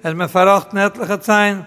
Es me verrocht netliche Zein,